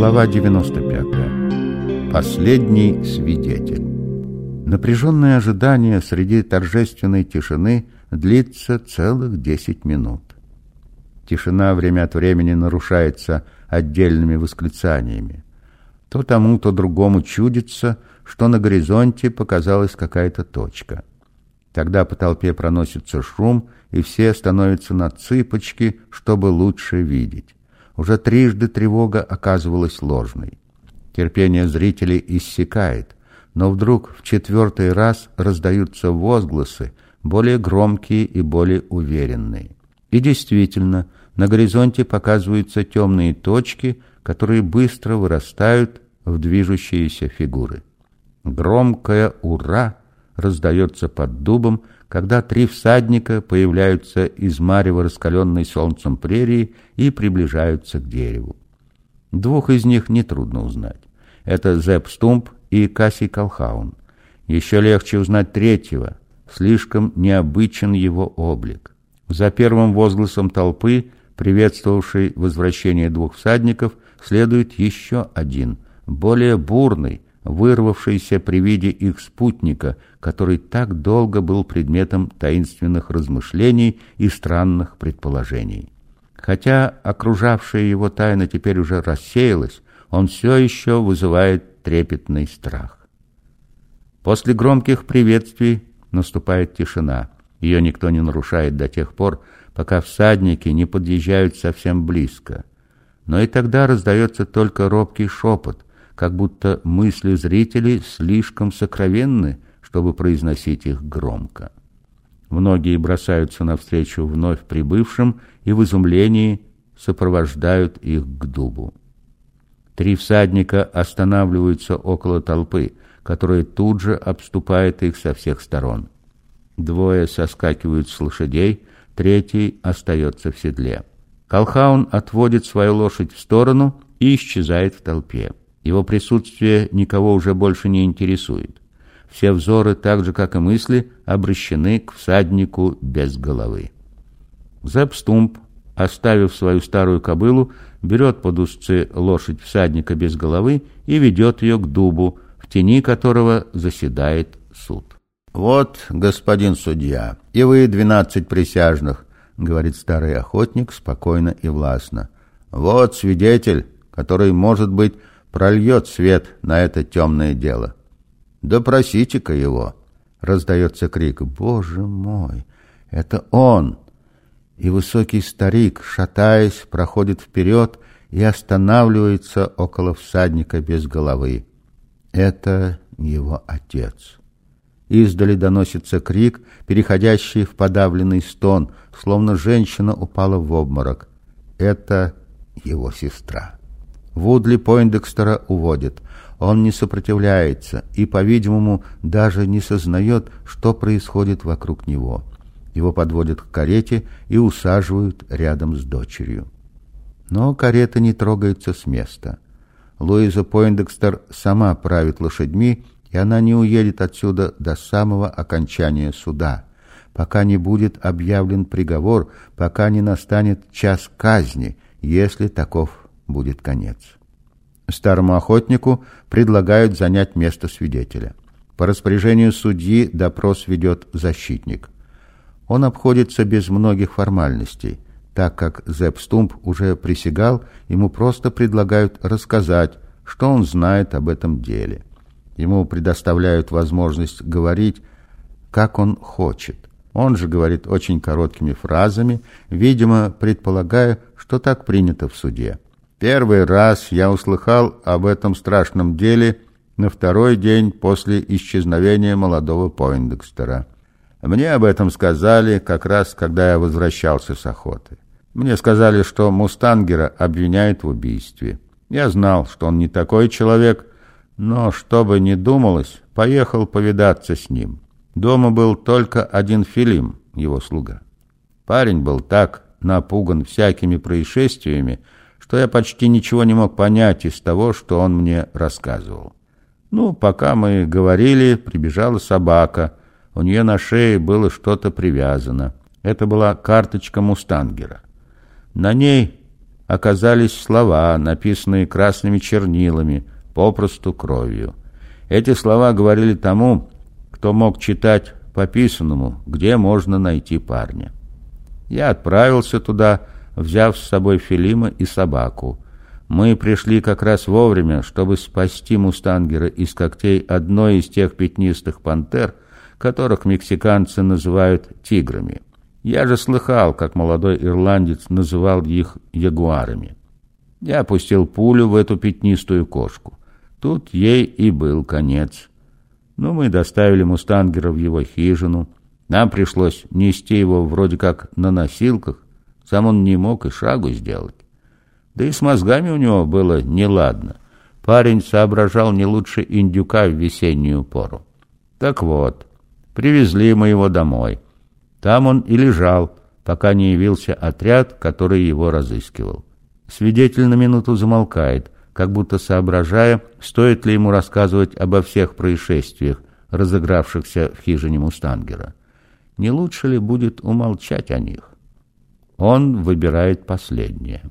Глава 95. Последний свидетель. Напряженное ожидание среди торжественной тишины длится целых 10 минут. Тишина время от времени нарушается отдельными восклицаниями. То тому, то другому чудится, что на горизонте показалась какая-то точка. Тогда по толпе проносится шум, и все становятся на цыпочки, чтобы лучше видеть. Уже трижды тревога оказывалась ложной. Терпение зрителей иссякает, но вдруг в четвертый раз раздаются возгласы, более громкие и более уверенные. И действительно, на горизонте показываются темные точки, которые быстро вырастают в движущиеся фигуры. Громкое «Ура!» раздается под дубом, когда три всадника появляются из марева раскаленной солнцем прерии и приближаются к дереву. Двух из них нетрудно узнать. Это Зепп Стумп и Кассий Колхаун. Еще легче узнать третьего. Слишком необычен его облик. За первым возгласом толпы, приветствовавшей возвращение двух всадников, следует еще один, более бурный, вырвавшийся при виде их спутника, который так долго был предметом таинственных размышлений и странных предположений. Хотя окружавшая его тайна теперь уже рассеялась, он все еще вызывает трепетный страх. После громких приветствий наступает тишина. Ее никто не нарушает до тех пор, пока всадники не подъезжают совсем близко. Но и тогда раздается только робкий шепот, как будто мысли зрителей слишком сокровенны, чтобы произносить их громко. Многие бросаются навстречу вновь прибывшим и в изумлении сопровождают их к дубу. Три всадника останавливаются около толпы, которая тут же обступает их со всех сторон. Двое соскакивают с лошадей, третий остается в седле. Колхаун отводит свою лошадь в сторону и исчезает в толпе. Его присутствие никого уже больше не интересует. Все взоры, так же как и мысли, обращены к всаднику без головы. Зепстумп, оставив свою старую кобылу, берет под узцы лошадь всадника без головы и ведет ее к дубу, в тени которого заседает суд. «Вот, господин судья, и вы, двенадцать присяжных», — говорит старый охотник спокойно и властно. «Вот свидетель, который, может быть, прольет свет на это темное дело. «Допросите-ка его!» — раздается крик. «Боже мой! Это он!» И высокий старик, шатаясь, проходит вперед и останавливается около всадника без головы. Это его отец. Издали доносится крик, переходящий в подавленный стон, словно женщина упала в обморок. Это его сестра. Вудли Пойндекстера уводят. Он не сопротивляется и, по-видимому, даже не сознает, что происходит вокруг него. Его подводят к карете и усаживают рядом с дочерью. Но карета не трогается с места. Луиза Пойндекстер сама правит лошадьми, и она не уедет отсюда до самого окончания суда, пока не будет объявлен приговор, пока не настанет час казни, если таков будет конец. Старому охотнику предлагают занять место свидетеля. По распоряжению судьи допрос ведет защитник. Он обходится без многих формальностей. Так как Зепп Стумп уже присягал, ему просто предлагают рассказать, что он знает об этом деле. Ему предоставляют возможность говорить, как он хочет. Он же говорит очень короткими фразами, видимо, предполагая, что так принято в суде. Первый раз я услыхал об этом страшном деле на второй день после исчезновения молодого Пойндекстера. Мне об этом сказали как раз, когда я возвращался с охоты. Мне сказали, что Мустангера обвиняют в убийстве. Я знал, что он не такой человек, но, что бы ни думалось, поехал повидаться с ним. Дома был только один Филим, его слуга. Парень был так напуган всякими происшествиями, что я почти ничего не мог понять из того, что он мне рассказывал. Ну, пока мы говорили, прибежала собака. У нее на шее было что-то привязано. Это была карточка Мустангера. На ней оказались слова, написанные красными чернилами, попросту кровью. Эти слова говорили тому, кто мог читать по писанному, где можно найти парня. Я отправился туда, взяв с собой Филима и собаку. Мы пришли как раз вовремя, чтобы спасти мустангера из когтей одной из тех пятнистых пантер, которых мексиканцы называют тиграми. Я же слыхал, как молодой ирландец называл их ягуарами. Я опустил пулю в эту пятнистую кошку. Тут ей и был конец. Но мы доставили мустангера в его хижину. Нам пришлось нести его вроде как на носилках. Сам он не мог и шагу сделать. Да и с мозгами у него было неладно. Парень соображал не лучше индюка в весеннюю пору. Так вот, привезли мы его домой. Там он и лежал, пока не явился отряд, который его разыскивал. Свидетель на минуту замолкает, как будто соображая, стоит ли ему рассказывать обо всех происшествиях, разыгравшихся в хижине Мустангера. Не лучше ли будет умолчать о них? Он выбирает последнее.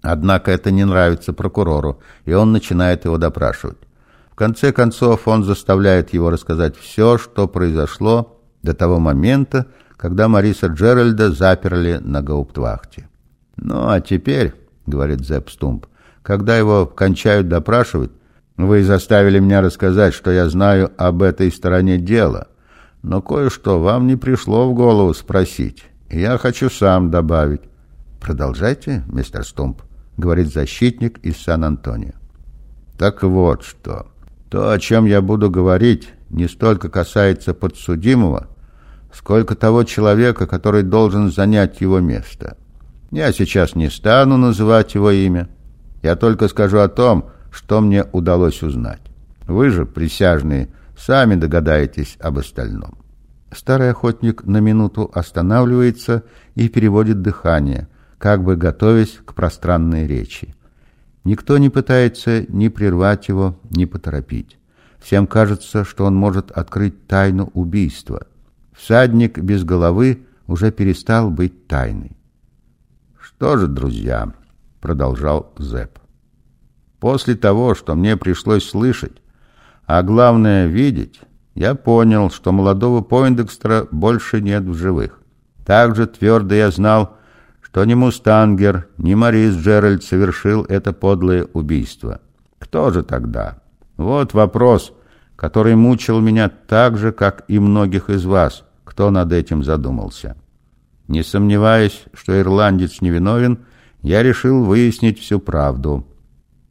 Однако это не нравится прокурору, и он начинает его допрашивать. В конце концов, он заставляет его рассказать все, что произошло до того момента, когда Мариса Джеральда заперли на гауптвахте. «Ну, а теперь, — говорит Зепп Стумп, — когда его кончают допрашивать, вы заставили меня рассказать, что я знаю об этой стороне дела, но кое-что вам не пришло в голову спросить, я хочу сам добавить». «Продолжайте, мистер Стумп», — говорит защитник из Сан-Антонио. «Так вот что. То, о чем я буду говорить, не столько касается подсудимого, сколько того человека, который должен занять его место. Я сейчас не стану называть его имя. Я только скажу о том, что мне удалось узнать. Вы же, присяжные, сами догадаетесь об остальном». Старый охотник на минуту останавливается и переводит дыхание – как бы готовясь к пространной речи. Никто не пытается ни прервать его, ни поторопить. Всем кажется, что он может открыть тайну убийства. Всадник без головы уже перестал быть тайной. «Что же, друзья?» — продолжал Зэп. «После того, что мне пришлось слышать, а главное видеть, я понял, что молодого Пойндекстера больше нет в живых. Также твердо я знал, что ни Мустангер, ни Морис Джеральд совершил это подлое убийство. Кто же тогда? Вот вопрос, который мучил меня так же, как и многих из вас, кто над этим задумался. Не сомневаясь, что ирландец невиновен, я решил выяснить всю правду.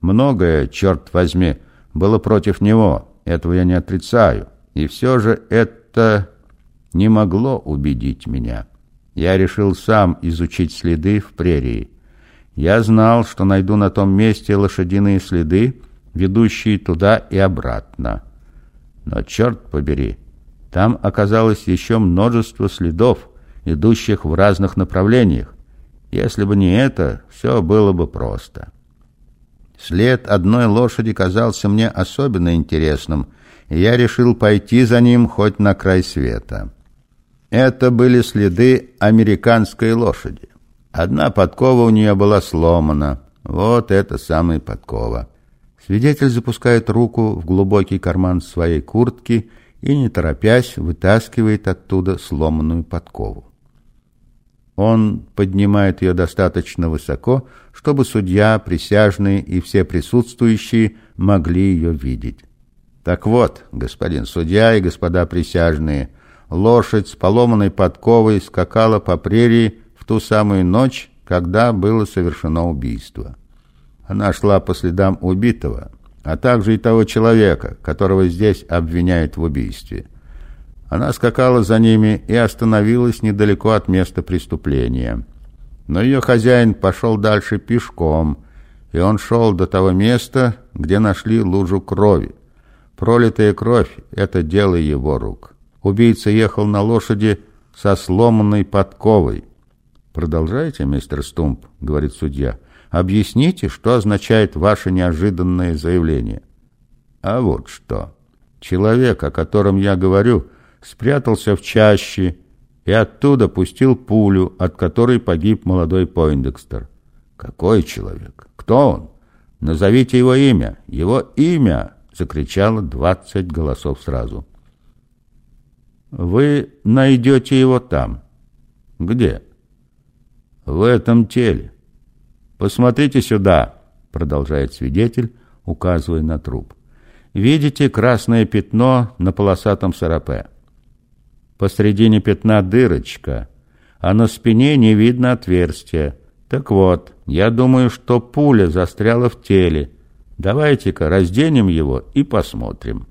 Многое, черт возьми, было против него, этого я не отрицаю, и все же это не могло убедить меня. Я решил сам изучить следы в прерии. Я знал, что найду на том месте лошадиные следы, ведущие туда и обратно. Но, черт побери, там оказалось еще множество следов, идущих в разных направлениях. Если бы не это, все было бы просто. След одной лошади казался мне особенно интересным, я решил пойти за ним хоть на край света. Это были следы американской лошади. Одна подкова у нее была сломана. Вот это самая подкова. Свидетель запускает руку в глубокий карман своей куртки и, не торопясь, вытаскивает оттуда сломанную подкову. Он поднимает ее достаточно высоко, чтобы судья, присяжные и все присутствующие могли ее видеть. Так вот, господин судья и господа присяжные, лошадь с поломанной подковой скакала по прерии в ту самую ночь, когда было совершено убийство. Она шла по следам убитого, а также и того человека, которого здесь обвиняют в убийстве. Она скакала за ними и остановилась недалеко от места преступления. Но ее хозяин пошел дальше пешком, и он шел до того места, где нашли лужу крови. Пролитая кровь — это дело его рук. Убийца ехал на лошади со сломанной подковой. «Продолжайте, мистер Стумп», — говорит судья. «Объясните, что означает ваше неожиданное заявление». «А вот что. Человек, о котором я говорю, спрятался в чаще и оттуда пустил пулю, от которой погиб молодой Пойндекстер. Какой человек? Кто он? Назовите его имя. Его имя! Закричало двадцать голосов сразу. Вы найдете его там. Где? В этом теле. Посмотрите сюда, продолжает свидетель, указывая на труп. Видите красное пятно на полосатом сарапе? Посредине пятна дырочка, а на спине не видно отверстия. Так вот, я думаю, что пуля застряла в теле. Давайте-ка разденем его и посмотрим.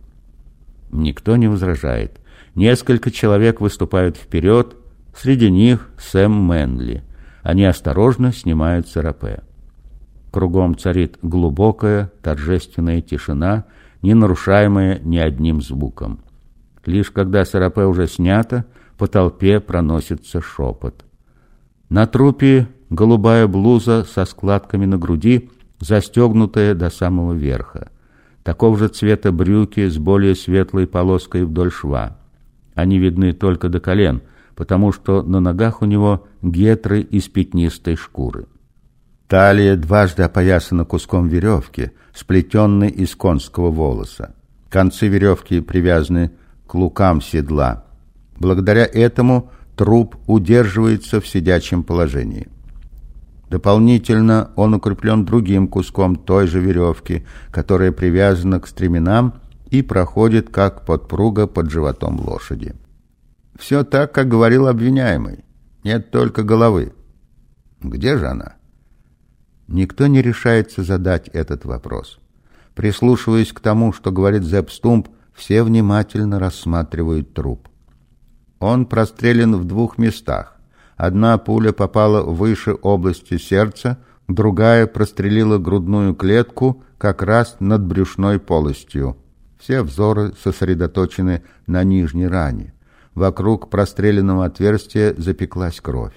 Никто не возражает. Несколько человек выступают вперед, среди них Сэм Мэнли. Они осторожно снимают сарапе. Кругом царит глубокая, торжественная тишина, не нарушаемая ни одним звуком. Лишь когда сарапе уже снято, по толпе проносится шепот. На трупе голубая блуза со складками на груди, застегнутая до самого верха. Такого же цвета брюки с более светлой полоской вдоль шва. Они видны только до колен, потому что на ногах у него гетры из пятнистой шкуры. Талия дважды опоясана куском веревки, сплетенной из конского волоса. Концы веревки привязаны к лукам седла. Благодаря этому труп удерживается в сидячем положении. Дополнительно он укреплен другим куском той же веревки, которая привязана к стременам и проходит как подпруга под животом лошади. Все так, как говорил обвиняемый. Нет только головы. Где же она? Никто не решается задать этот вопрос. Прислушиваясь к тому, что говорит Зепп Стумп, все внимательно рассматривают труп. Он прострелен в двух местах. Одна пуля попала выше области сердца, другая прострелила грудную клетку как раз над брюшной полостью. Все взоры сосредоточены на нижней ране. Вокруг простреленного отверстия запеклась кровь.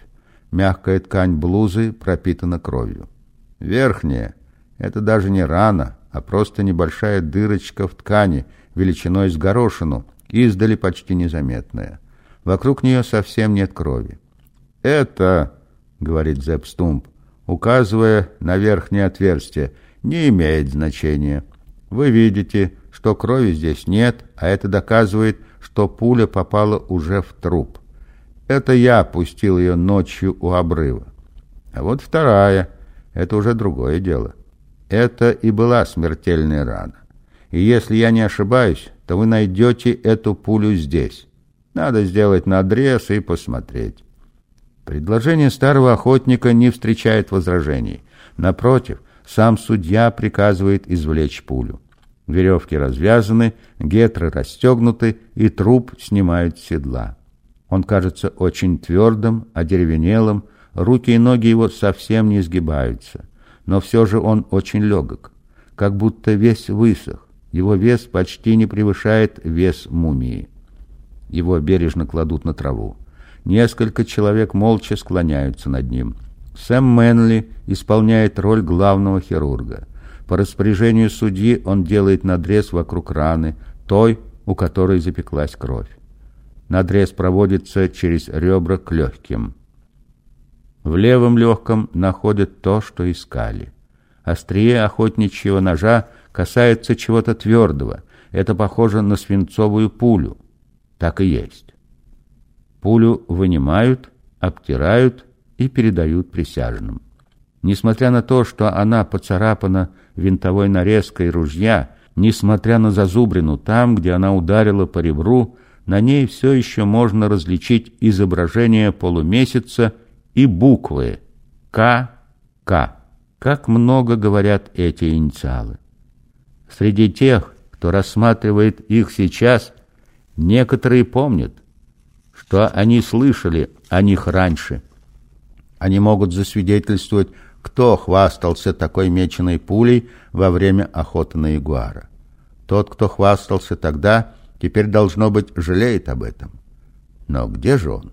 Мягкая ткань блузы пропитана кровью. Верхняя — это даже не рана, а просто небольшая дырочка в ткани, величиной с горошину, издали почти незаметная. Вокруг нее совсем нет крови. «Это, — говорит Зепп Стумп, указывая на верхнее отверстие, — не имеет значения. Вы видите, что крови здесь нет, а это доказывает, что пуля попала уже в труп. Это я пустил ее ночью у обрыва. А вот вторая — это уже другое дело. Это и была смертельная рана. И если я не ошибаюсь, то вы найдете эту пулю здесь. Надо сделать надрез и посмотреть. Предложение старого охотника не встречает возражений. Напротив, сам судья приказывает извлечь пулю. Веревки развязаны, гетры расстегнуты, и труп снимают с седла. Он кажется очень твердым, одеревенелым, руки и ноги его совсем не сгибаются. Но все же он очень легок, как будто весь высох. Его вес почти не превышает вес мумии. Его бережно кладут на траву. Несколько человек молча склоняются над ним. Сэм Мэнли исполняет роль главного хирурга. По распоряжению судьи он делает надрез вокруг раны, той, у которой запеклась кровь. Надрез проводится через ребра к легким. В левом легком находят то, что искали. Острие охотничьего ножа касается чего-то твердого. Это похоже на свинцовую пулю. Так и есть. Пулю вынимают, обтирают и передают присяжным. Несмотря на то, что она поцарапана винтовой нарезкой ружья, несмотря на зазубрину там, где она ударила по ребру, на ней все еще можно различить изображение полумесяца и буквы К.К. Как много говорят эти инициалы. Среди тех, кто рассматривает их сейчас, некоторые помнят, что они слышали о них раньше. Они могут засвидетельствовать кто хвастался такой меченой пулей во время охоты на ягуара? Тот, кто хвастался тогда, теперь, должно быть, жалеет об этом. Но где же он?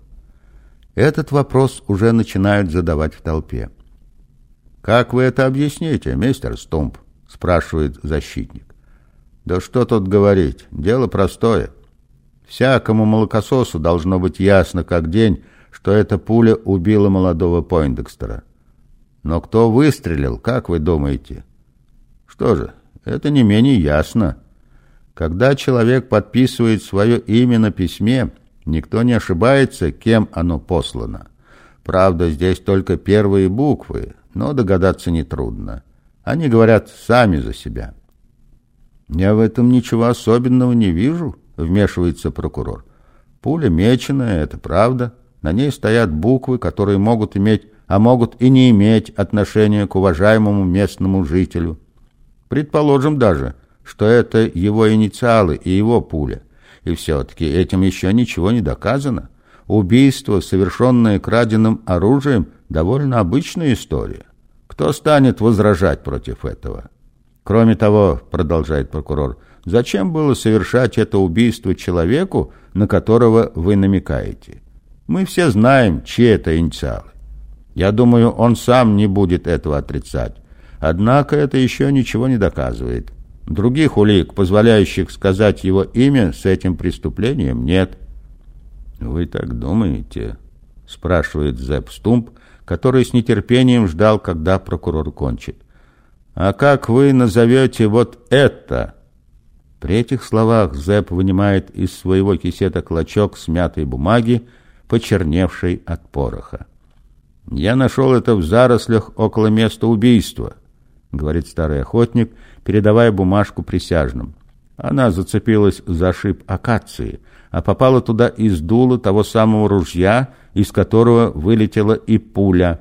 Этот вопрос уже начинают задавать в толпе. «Как вы это объясните, мистер Стумп?» – спрашивает защитник. «Да что тут говорить, дело простое. Всякому молокососу должно быть ясно как день, что эта пуля убила молодого Пойндекстера. Но кто выстрелил, как вы думаете? Что же, это не менее ясно. Когда человек подписывает свое имя на письме, никто не ошибается, кем оно послано. Правда, здесь только первые буквы, но догадаться нетрудно. Они говорят сами за себя. «Я в этом ничего особенного не вижу», — вмешивается прокурор. «Пуля меченая, это правда. На ней стоят буквы, которые могут иметь, а могут и не иметь отношения к уважаемому местному жителю. Предположим даже, что это его инициалы и его пуля. И все-таки этим еще ничего не доказано. Убийство, совершенное краденым оружием, довольно обычная история. Кто станет возражать против этого? Кроме того, продолжает прокурор, зачем было совершать это убийство человеку, на которого вы намекаете? Мы все знаем, чьи это инициалы. Я думаю, он сам не будет этого отрицать. Однако это еще ничего не доказывает. Других улик, позволяющих сказать его имя с этим преступлением, нет. «Вы так думаете?» — спрашивает Зепп Стумп, который с нетерпением ждал, когда прокурор кончит. «А как вы назовете вот это?» При этих словах Зепп вынимает из своего кисета клочок смятой бумаги, почерневшей от пороха. «Я нашел это в зарослях около места убийства», — говорит старый охотник, передавая бумажку присяжным. Она зацепилась за шип акации — а попала туда из дула того самого ружья, из которого вылетела и пуля.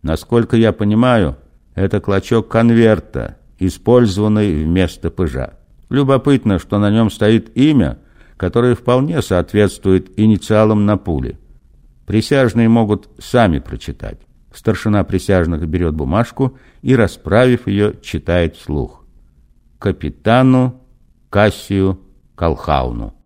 Насколько я понимаю, это клочок конверта, использованный вместо пыжа. Любопытно, что на нем стоит имя, которое вполне соответствует инициалам на пуле. Присяжные могут сами прочитать. Старшина присяжных берет бумажку и, расправив ее, читает вслух. Капитану Кассию Колхауну.